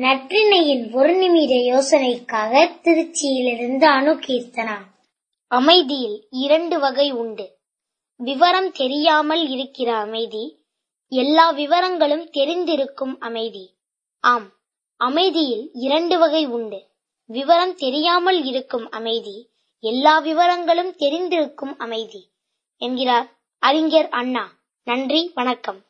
நற்றினையின் ஒரு நிமிட யோசனைக்காக திருச்சியிலிருந்து அணு கீர்த்தனா அமைதியில் இரண்டு வகை உண்டு. விவரம் தெரியாமல் இருக்கிற அமைதி எல்லா விவரங்களும் தெரிந்திருக்கும் அமைதி. ஆம் அமைதியில் இரண்டு வகை உண்டு. விவரம் தெரியாமல் இருக்கும் அமைதி எல்லா விவரங்களும் தெரிந்திருக்கும் அமைதி. என்கிறார் அறிஞர் அண்ணா. நன்றி வணக்கம்.